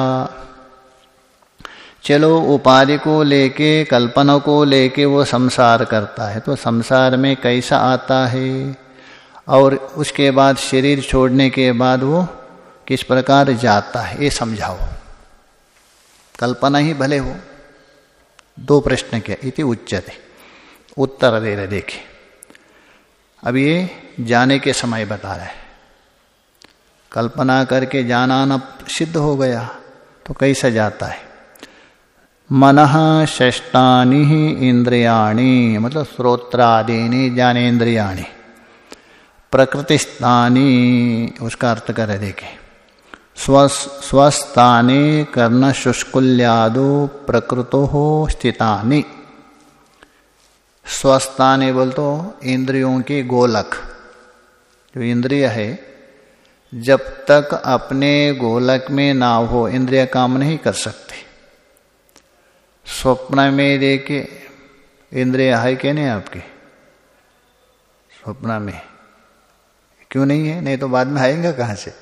A: चलो उपाधि को लेके, कल्पना को लेके वो संसार करता है। तो संसार में कैसा आता है? और उसके बाद शरीर छोड़ने के बाद वो किस प्रकार जाता है? ये समझाओ। कल्पना ही भले हो। दो प्रश्न क्या, इति उच्चते उत्तर दे रहे देखे अब ये जाने के समय बता रहे कल्पना करके जाना आना सिद्ध हो गया तो कैसा जाता है? मन षष्टानी इंद्रियाणी मतलब श्रोत्रादीनी ज्ञानेन्द्रियाणी। प्रकृति स्थानी उसका अर्थ करे देखे स्वस्थाने कर्ण शुष्कुल्यादो प्रकृतो हो स्थितानि। स्वस्थाने बोल तो इंद्रियों के गोलक। जो इंद्रिय है, जब तक अपने गोलक में ना हो, इंद्रिय काम नहीं कर सकते। स्वप्न में देखे, इंद्रिय है क्या नहीं आपके? स्वप्न में। क्यों नहीं है? नहीं तो बाद में आएँगे कहाँ से?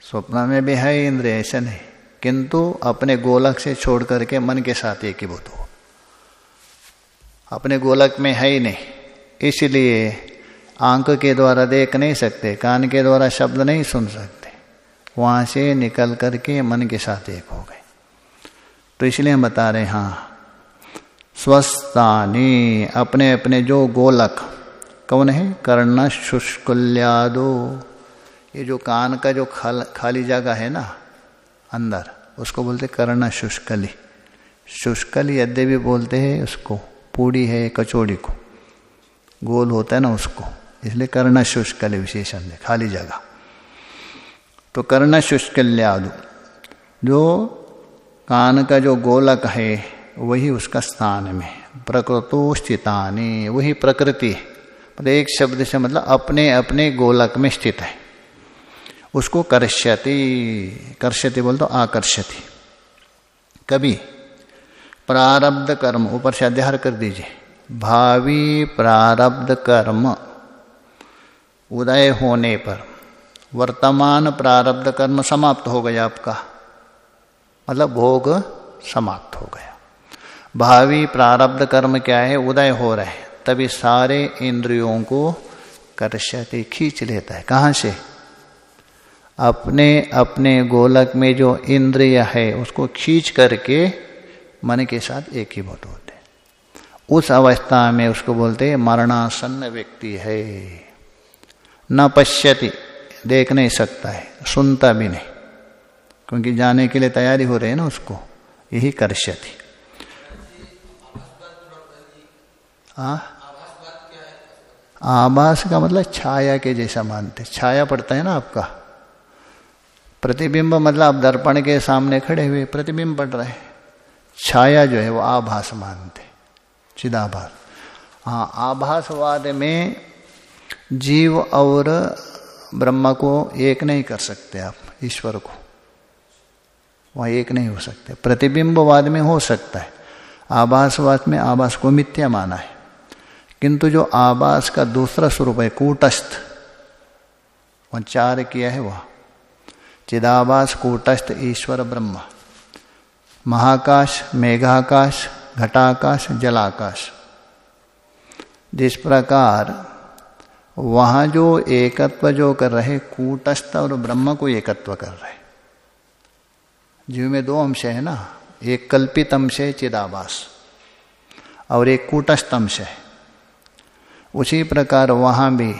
A: स्वप्न में भी है इंद्र ऐसा नहीं। किंतु अपने गोलक से छोड़ करके मन के साथ एक ही बोध हो। अपने गोलक में है ही नहीं। इसलिए आँख के द्वारा देख नहीं सकते, कान के द्वारा शब्द नहीं सुन सकते। वहाँ से निकल करके मन के साथ एक हो गए। तो इसलिए हम बता रहे हाँ स्वस्थानी अपने अपने जो गोलक कौन है? कर्ण शुष्कुल्यादो। ये जो कान का जो खाल, खाली जगह है ना अंदर उसको बोलते कर्ण शुष्कली। शुष्कल यद्य भी बोलते हैं उसको पूड़ी है कचौड़ी को। गोल होता है ना उसको इसलिए कर्ण शुष्कली विशेषण है खाली जगह। तो कर्ण शुष्कल्यादु जो कान का जो गोलक है, वही उसका स्थान में प्रकृतोस्थितानी वही प्रकृति मतलब एक शब्द से मतलब अपने अपने गोलक में स्थित है। उसको कर्ष्यति कर्ष्यति बोल तो आकर्षति कभी प्रारब्ध कर्म, ऊपर से अध्यार कर दीजिए। भावी प्रारब्ध कर्म, उदय होने पर। वर्तमान प्रारब्ध कर्म समाप्त हो गया आपका। मतलब भोग समाप्त हो गया। भावी प्रारब्ध कर्म क्या है? उदय हो रहे तभी सारे इंद्रियों को कर्षते खींच लेता है। कहाँ से? अपने अपने गोलक में जो इंद्रिय है, उसको खींच करके मन के साथ एक ही भूत होते उस अवस्था में उसको बोलते हैं, मरणासन्न व्यक्ति है। न पश्यति, देख नहीं सकता है, सुनता भी नहीं। क्योंकि जाने के लिए तैयारी हो रही है ना उसको। यही कर्ष्यति आभास का मतलब छाया के जैसा मानते छाया पड़ता है ना आपका। प्रतिबिंब मतलब आप दर्पण के सामने खड़े हुए, प्रतिबिंब पड़ रहे छाया जो है वो आभास मानते चिदाभास। हाँ आभासवाद में जीव और ब्रह्मा को एक नहीं कर सकते आप, ईश्वर को। वह एक नहीं हो सकते। प्रतिबिंबवाद में हो सकता है। आभासवाद में आभास को मिथ्या माना है। किंतु जो आभास का दूसरा स्वरूप है, कूटस्थ, वह चार किया है वह। चिदाभास, कूटस्थ, ईश्वर, ब्रह्म। महाकाश, मेघाकाश, घटाकाश, जलाकाश। जिस प्रकार वहाँ जो एकत्व जो कर रहे, कूटस्थ और ब्रह्म को एकत्व कर रहे। जीव में दो अंश है ना, एक कल्पित अंश है, चिदाभास, और एक कूटस्थ अंश है। उसी प्रकार वहाँ भी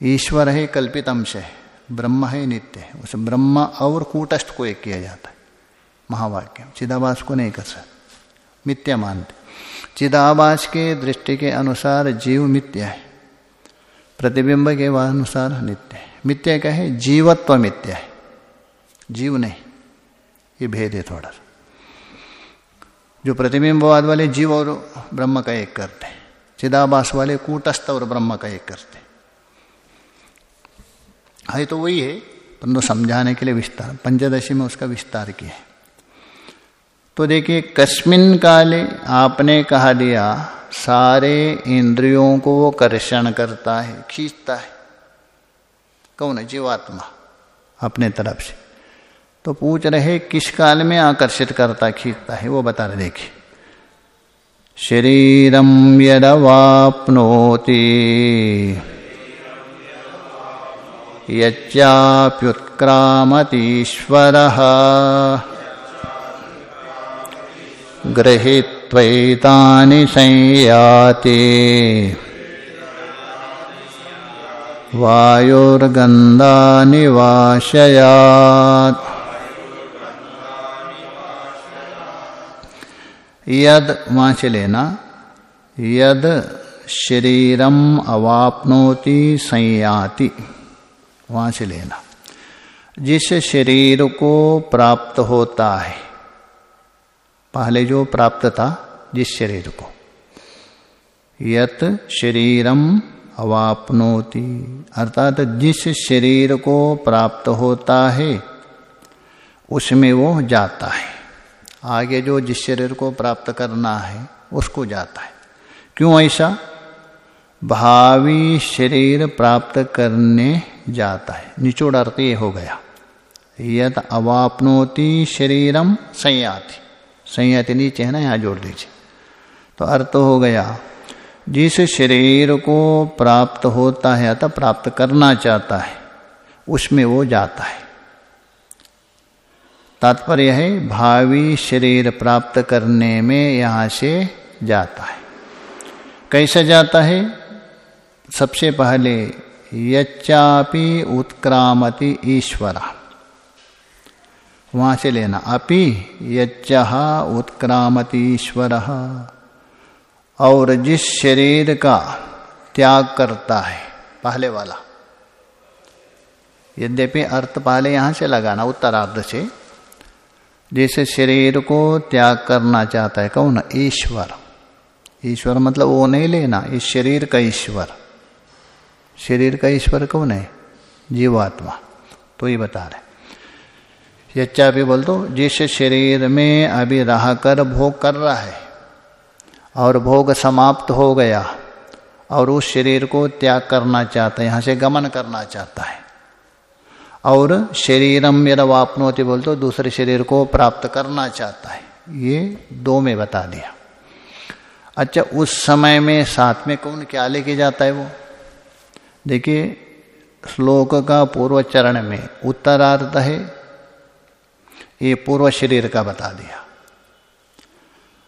A: ईश्वर है, कल्पित अंश है, ब्रह्म है, नित्य है। उस ब्रह्म और कूटस्थ को एक किया जाता है, महावाक्य। चिदाभास को नहीं कर सकते मित्य मानते। चिदाभास के दृष्टि के अनुसार जीव मित्य है, प्रतिबिंब के अनुसार नित्य है। मित्य क्या है? जीवत्व मित्य है, जीव नहीं। ये भेद है थोड़ा सा। जो प्रतिबिंबवाद वाले जीव और ब्रह्म का एक करते हैं। चिदाभास वाले कूटस्थ और ब्रह्म का एक करते है। तो वही है। परंतु समझाने के लिए विस्तार, पंचदशी में उसका विस्तार किया है। तो देखिए, कस्मिन काले आपने कहा दिया, सारे इंद्रियों को वो कर्षण करता है, खींचता है। कौन है? जीवात्मा, अपने तरफ़ से। तो पूछ रहे, किस काल में आकर्षित करता, खींचता है? वो बता रहे, देखिए। शरीरम यदवापनोति। यच्चाप्युत्क्रामतीश्वरः। गृहीत्वैतानि संयाति। वायुर्गन्धानि वाशयात्। यद वहाँ से लेना। यद शरीरम अवापनोति संयाति। वहाँ से लेना। जिस शरीर को प्राप्त होता है, पहले जो प्राप्त था, जिस शरीर को। यत शरीरम अवापनोति। अर्थात जिस शरीर को प्राप्त होता है, उसमें वो जाता है। आगे जो जिस शरीर को प्राप्त करना है, उसको जाता है। क्यों ऐसा? भावी शरीर प्राप्त करने जाता है। निचोड़ अर्थ ये हो गया। यद अवापनोति शरीरम संयाति। संयति नीचे है ना, यहाँ जोड़ दीजिए। तो अर्थ हो गया, जिस शरीर को प्राप्त होता है, अतः प्राप्त करना चाहता है, उसमें वो जाता है। तात्पर्य है, भावी शरीर प्राप्त करने में यहाँ से जाता है। कैसे जाता है? सबसे पहले, यच्चापि उत्क्रामति ईश्वरा। वहाँ से लेना, अपि यच्चह उत्क्रामती ईश्वर। और जिस शरीर का त्याग करता है, पहले वाला। यद्यपि अर्थ पहले यहाँ से लगाना, उत्तरार्ध से जिस शरीर को त्याग करना चाहता है कौन ईश्वर। ईश्वर मतलब वो नहीं लेना इस शरीर का ईश्वर। शरीर का ईश्वर कौन है? जीवात्मा। तो ये बता रहे यच्चा भी बोल दो, जिस शरीर में अभी रह कर भोग कर रहा है, और भोग समाप्त हो गया, और उस शरीर को त्याग करना चाहता है, यहाँ से गमन करना चाहता है और शरीरम मेरा वापनोति बोल तो दूसरे शरीर को प्राप्त करना चाहता है। ये दो में बता दिया। अच्छा उस समय में साथ में कौन क्या लेके जाता है वो? देखिए, श्लोक का पूर्व चरण में उत्तरार्थ है, ये पूर्व शरीर का बता दिया।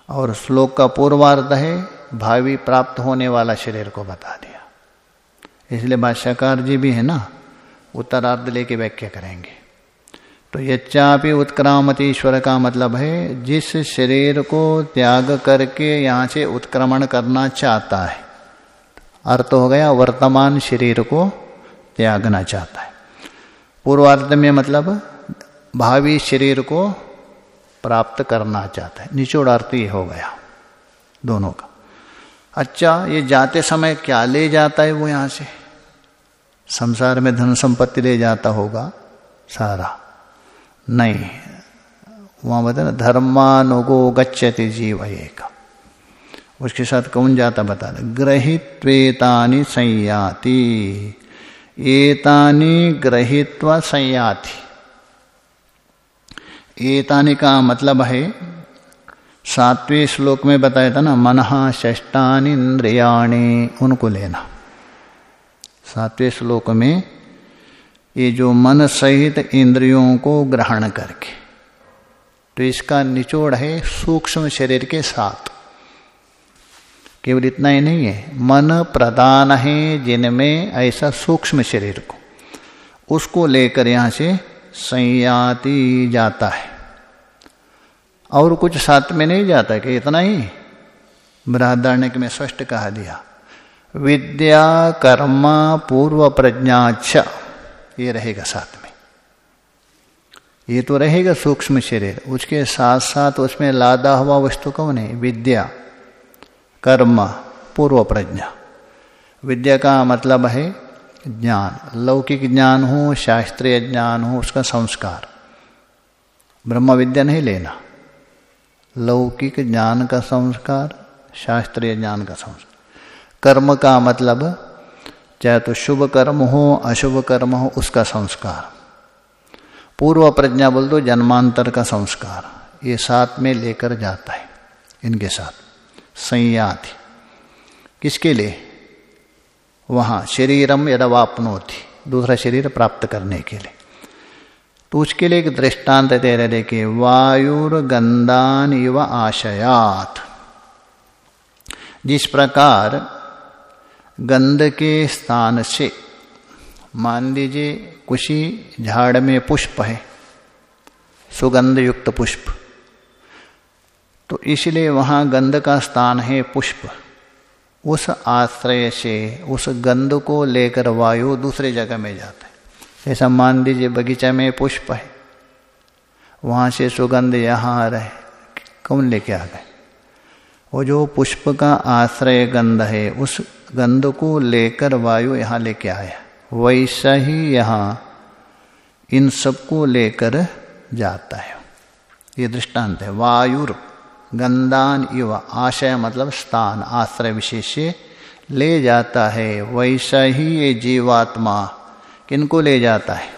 A: और श्लोक का पूर्वार्ध है, भावी प्राप्त होने वाला शरीर को बता दिया। इसलिए भाष्यकार जी भी है ना उत्तरार्ध लेके व्याख्या करेंगे। तो यच्चापि उत्क्रामति ईश्वर का मतलब है, जिस शरीर को त्याग करके यहाँ से उत्क्रमण करना चाहता है, अर्थ हो गया वर्तमान शरीर को त्यागना चाहता है। पूर्वार्ध में मतलब भावी शरीर को प्राप्त करना चाहता है। निचोड़ अर्थ ये हो गया दोनों का। अच्छा ये जाते समय क्या ले जाता है वो यहाँ से? संसार में धन संपत्ति ले जाता होगा, सारा। नहीं। वहाँ बता ना, धर्मानुगो गच्छति जीव एक उसके साथ कौन जाता बता दे। ग्रहित्वेतानी संयाति। एतानी ग्रहित्वा संयाति। एतानी का मतलब है, सातवें श्लोक में बताया था ना मनहा षष्टान इंद्रियाणी उनको लेना। सातवें श्लोक में, ये जो मन सहित इंद्रियों को ग्रहण करके तो इसका निचोड़ है सूक्ष्म शरीर के साथ। केवल इतना ही नहीं है, मन प्रदान है जिनमें ऐसा सूक्ष्म शरीर को, उसको लेकर यहाँ से संयाति जाता है। और कुछ साथ में नहीं जाता, कि इतना ही? बृहदारण्य में स्पष्ट कहा दिया। विद्या, कर्म पूर्व प्रज्ञाच ये रहेगा साथ में। ये तो रहेगा सूक्ष्म शरीर। उसके साथ साथ उसमें लादा हुआ वस्तु कौन है? विद्या, कर्म पूर्व प्रज्ञा विद्या का मतलब है ज्ञान। लौकिक ज्ञान हो, शास्त्रीय ज्ञान हो, उसका संस्कार। ब्रह्म विद्या नहीं लेना। लौकिक ज्ञान का संस्कार, शास्त्रीय ज्ञान का संस्कार। कर्म का मतलब चाहे तो शुभ कर्म हो, अशुभ कर्म हो, उसका संस्कार। पूर्व प्रज्ञा बोल दो, जन्मांतर का संस्कार। ये साथ में लेकर जाता है, इनके साथ। संयाति। किसके लिए? वहाँ, शरीरम यदवापनोति। दूसरा शरीर प्राप्त करने के लिए। तो उसके लिए एक दृष्टांत दे रहे देखिए वायुर्गंदान इव आशयात। जिस प्रकार गंध के स्थान से मान लीजिए कुशी झाड़ में पुष्प है सुगंध युक्त पुष्प। तो इसलिए वहाँ गंध का स्थान है पुष्प। उस आश्रय से, उस गंध को लेकर वायु दूसरे जगह में जाता है। ऐसा मान लीजिए बगीचा में पुष्प है, वहाँ से सुगंध यहाँ आ रहे कौन लेके आ गए? वो जो पुष्प का आश्रय गंध है, उस गंध को लेकर वायु यहाँ लेके आया वैसा ही यहाँ इन सबको लेकर जाता है। ये दृष्टांत है। वायुर गंदान इव आशय मतलब स्थान, आश्रय विशेष ले जाता है। वैसा ही ये जीवात्मा किनको ले जाता है?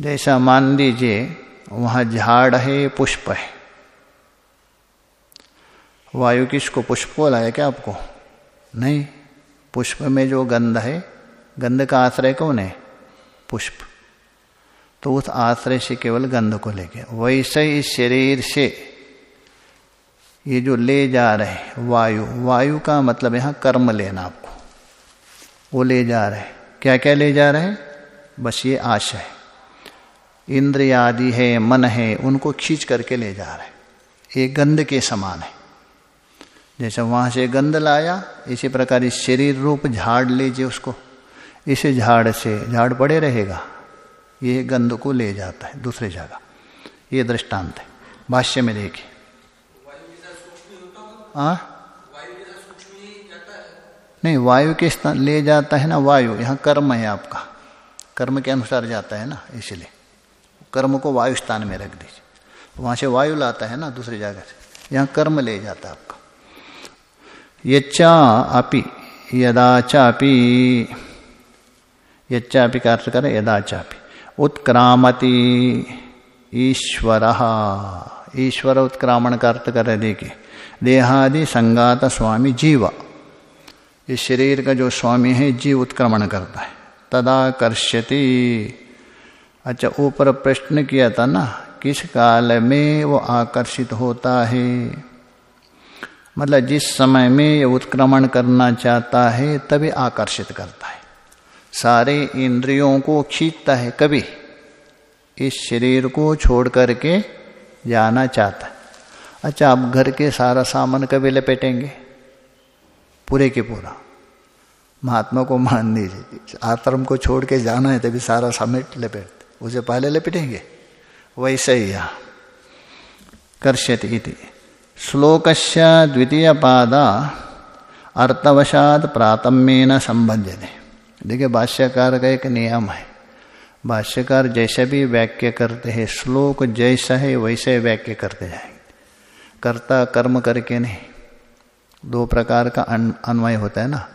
A: जैसा मान लीजिए, वहाँ झाड़ है, पुष्प है। वायु किसको पुष्प को लाया क्या आपको? नहीं। पुष्प में जो गंध है, गंध का आश्रय कौन है? पुष्प। तो उस आश्रय से केवल गंध को लेके। वैसे ही शरीर से ये जो ले जा रहे वायु वायु का मतलब यहाँ कर्म लेना आपको। वो ले जा रहे क्या क्या ले जा रहे बस ये आशय इंद्र आदि है, मन है, उनको खींच करके ले जा रहे ये गंध के समान है। जैसे वहाँ से गंध लाया, इसी प्रकार इस शरीर रूप झाड़ लीजिए उसको। इसे झाड़ से झाड़ पड़े रहेगा। ये गंध को ले जाता है दूसरे जगह। ये दृष्टांत है। भाष्य में देखिए। नहीं, वायु के स्थान ले जाता है ना वायु। यहाँ कर्म है आपका। कर्म के अनुसार जाता है ना, इसलिए। कर्म को वायु स्थान में रख दीजिए। वहाँ से वायु लाता है ना दूसरी जगह से। यहाँ कर्म ले जाता है आपका। यच्चा अपि यदाचापि यच्चापि का अर्थ करें यदाचापि उत्क्रामति, ईश्वर। ईश्वर उत्क्रामण का अर्थ कर देखिए। देहादि संगात स्वामी जीव। इस शरीर का जो स्वामी है, जीव उत्क्रमण करता है। तदा कर्ष्यति। अच्छा ऊपर प्रश्न किया था ना, किस काल में वो आकर्षित होता है? मतलब जिस समय में ये उत्क्रमण करना चाहता है, तभी आकर्षित करता है। सारे इंद्रियों को खींचता है कभी। इस शरीर को छोड़ करके जाना चाहता है। अच्छा आप घर के सारा सामान कभी लपेटेंगे? पूरे के पूरा। महात्मा को मान दीजिए आश्रम को छोड़ के जाना है तभी सारा समेट लपेट, उसे पहले लपेटेंगे? वैसे ही यहाँ कर्ष्यति इति। श्लोकस्य द्वितीय पादा अर्थवशात प्रातम्येन संबंधने देखिए, भाष्यकार का एक नियम है। भाष्यकार जैसे भी वाक्य करते हैं, श्लोक जैसा है, वैसे वाक्य करते जाएँगे। कर्ता कर्म करके नहीं। दो प्रकार का अन्वय होता है ना।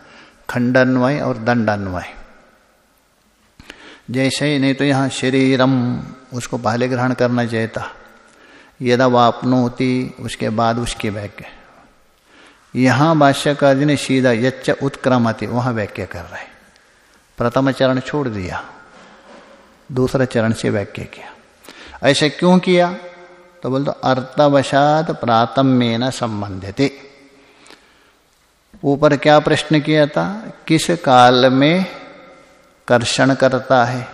A: खंडान्वय और दंडान्वय। जैसे ही नहीं तो यहाँ शरीरम, उसको पहले ग्रहण करना चाहिए था। यदा वापनोती उसके बाद उसकी वाक्य। यहाँ भाष्यकार जी ने सीधा यच्च उत्क्रमति, वहाँ वाक्य कर रहे। प्रथम चरण छोड़ दिया, दूसरा चरण से वाक्य किया। ऐसे क्यों किया? तो बोल तो अर्थवशात प्रातम्य न संबंधित। ऊपर क्या प्रश्न किया था? किस काल में कर्षण करता है?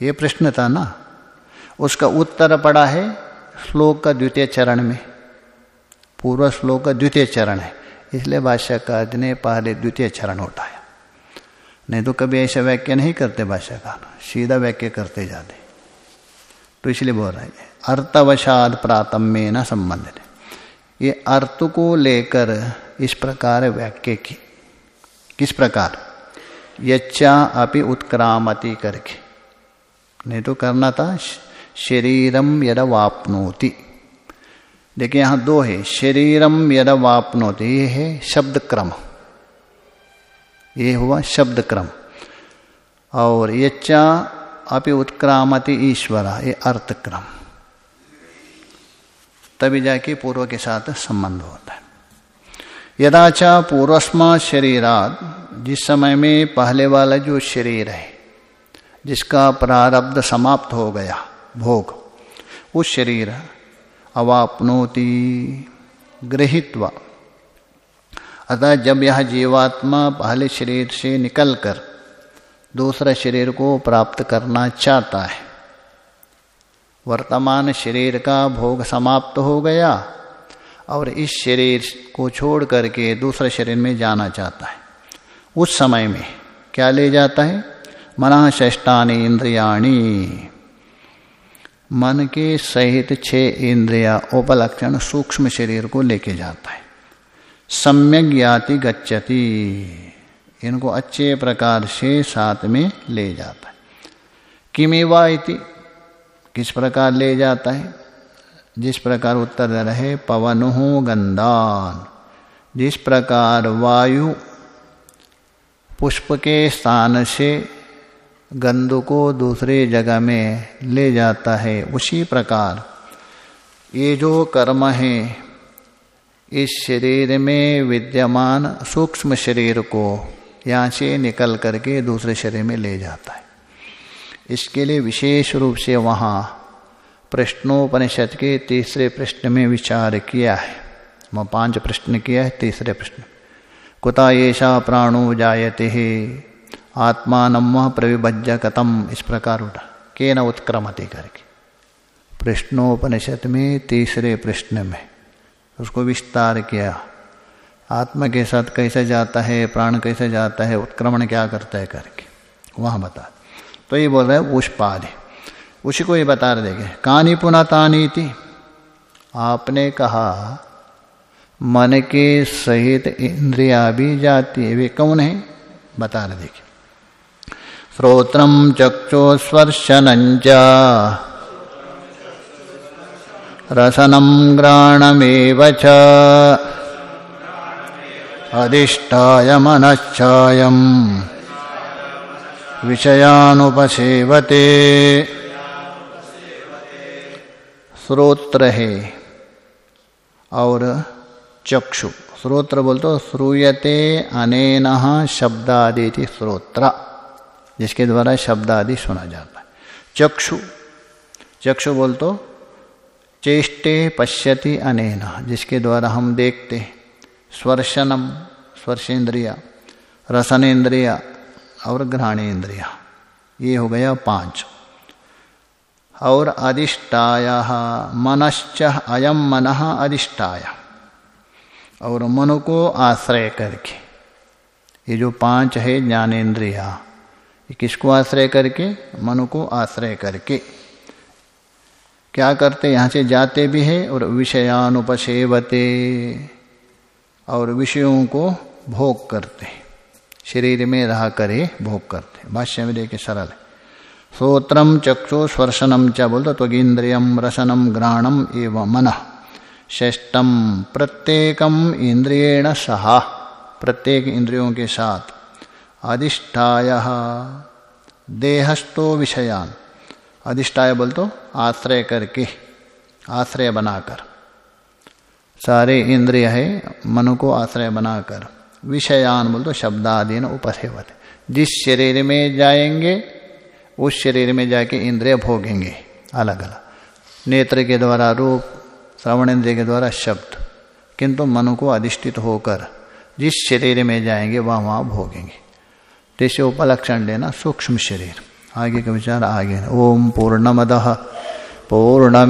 A: ये प्रश्न था ना? उसका उत्तर पड़ा है श्लोक का द्वितीय चरण में। पूर्व श्लोक का द्वितीय चरण है। इसलिए भाष्यकार ने पहले द्वितीय चरण उठाया नहीं तो कभी ऐसा वाक्य नहीं करते भाष्यकार। सीधा वाक्य करते जाते तो इसलिए बोल रहे हैं, अर्थवशाद प्रातम्य न संबंधित ये अर्थ को लेकर इस प्रकार वाक्य की। किस प्रकार? यच्चा अपि उत्क्रामति करके। नहीं तो करना था शरीरम यद वापनोति देखिए यहाँ दो है शरीरम यद वापनोति ये है शब्द क्रम ये हुआ शब्द क्रम और यच्चा अपि उत्क्रामति ईश्वर, ये अर्थ क्रम तभी जाके पूर्व के साथ संबंध होता है। यदाचा पूर्वस्मा शरीरात, जिस समय में पहले वाला जो शरीर है, जिसका प्रारब्ध समाप्त हो गया भोग। वो शरीर अवापनोति गृहित्वा। अतः जब यह जीवात्मा पहले शरीर से निकलकर दूसरे शरीर को प्राप्त करना चाहता है, वर्तमान शरीर का भोग समाप्त हो गया और इस शरीर को छोड़ करके दूसरे शरीर में जाना चाहता है। उस समय में क्या ले जाता है? मना षष्टानी इंद्रियाणी। मन के सहित छह इंद्रिया उपलक्षण सूक्ष्म शरीर को लेके जाता है। सम्यक ज्ञाति गच्छति। इनको अच्छे प्रकार से साथ में ले जाता है। किमेवा इति, किस प्रकार ले जाता है? जिस प्रकार उत्तर दे रहे, पवन हो गंदान जिस प्रकार वायु पुष्प के स्थान से गंध को दूसरे जगह में ले जाता है, उसी प्रकार। ये जो कर्म है, इस शरीर में विद्यमान सूक्ष्म शरीर को यहाँ से निकल करके दूसरे शरीर में ले जाता है। इसके लिए विशेष रूप से वहाँ प्रश्नोपनिषद के तीसरे प्रश्न में विचार किया है। वहाँ पाँच प्रश्न किया है, तीसरे प्रश्न कुता येषा प्राणो जायते आत्मा प्रविभज्य कतम इस प्रकार उठा। के न उत्क्रमते करके। प्रश्नोपनिषद में तीसरे प्रश्न में। उसको विस्तार किया। आत्मा के साथ कैसे जाता है, प्राण कैसे जाता है, उत्क्रमण क्या करता है करके। वहाँ बता। तो ये बोल रहे हैं उष्पादि। उसी को ये बता रहे देखे। कहानी पुनः तानी थी आपने कहा, मन के सहित इंद्रिया भी जाती है। वे कौन है? बता रहे देखे श्रोत्रम चक्षुस्पर्शनञ्च रसनं घ्राणमेव च। अधिष्ठाय विषयानुपसेवते। श्रोत्र है और चक्षु। श्रोत्र बोलते श्रूयते अनेन शब्दादि श्रोत्र। जिसके द्वारा शब्द आदि सुना जाता है। चक्षु चक्षु बोल तो चेष्टे पश्यति अनेना, जिसके द्वारा हम देखते स्वर्शनम स्पर्शेंद्रिया रसनेन्द्रिया और घ्राणेन्द्रिया ये हो गया पाँच। और अधिष्ठाया, मनश्च अयम मन अधिष्ठाया। और मन को आश्रय करके, ये जो पाँच है ज्ञानेन्द्रिया किसको आश्रय करके? मन को आश्रय करके। क्या करते? यहाँ से जाते भी है और विषयानुपसेवते और विषयों को भोग करते शरीर में रह करे भोग करते भाष्य में देखे सरल है। श्रोत्रम चक्षु स्वर्शनम च बोल बोलते, त्वगिंद्रियम रसनम घ्राणम एवं मन। श्रेष्ठम प्रत्येकम इंद्रियण सहा। प्रत्येक इंद्रियों के साथ अधिष्ठाय। देहस्थो विषयान। अधिष्ठाय बोल तो आश्रय करके। आश्रय बनाकर। सारे इंद्रिय है, मन को आश्रय बनाकर। विषयान बोल तो शब्दादीन उपसेवत। जिस शरीर में जाएँगे, उस शरीर में जाके इंद्रिय भोगेंगे। अलग अलग नेत्र के द्वारा रूप, श्रवण इंद्रिय के द्वारा शब्द। किंतु मन को अधिष्ठित होकर, जिस शरीर में जाएँगे वह वहाँ भोगेंगे। जैसे उपलक्षण लेना सूक्ष्म शरीर। आगे का विचार आगे। ओम पूर्ण मद पूर्णमे